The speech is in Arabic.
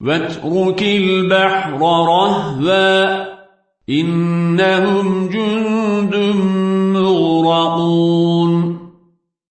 واترك البحر رهبا إنهم جند مغرقون